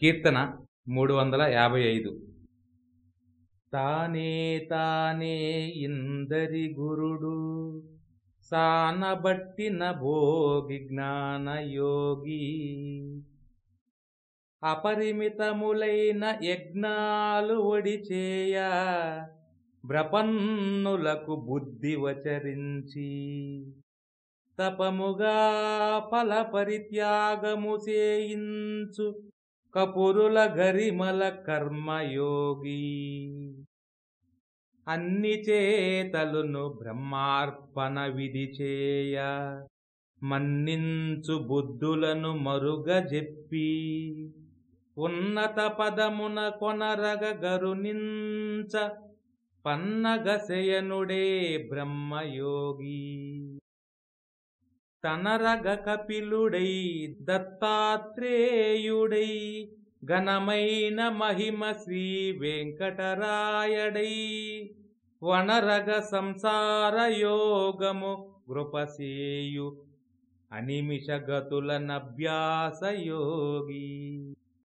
కీర్తన మూడు వందల యాభై ఐదు. తానే తానే ఇందరి గురుడు సానబట్టిన భోగి జ్ఞానయోగి. అపరిమితములైన యజ్ఞాలు ఒడిచేయ బ్రపన్నులకు బుద్ధి వచరించి. తపముగా ఫల పరిత్యాగము చేయించు కపురుల గరిమల కర్మయోగి. అన్ని చేతలును బ్రహ్మార్పణ విధి చేయ. మన్నించు బుద్ధులను మరుగజెప్పి ఉన్నత పదమున కొనరగ గరునించ. పన్నగశయనుడే బ్రహ్మయోగి. తనరగ కపిలుడై దత్తాత్రేయుడై ఘనమైన మహిమ శ్రీ వెంకటరాయడై. వనరగ సంసార యోగము గృపసేయు అనిమిష గతుల నభ్యాస యోగి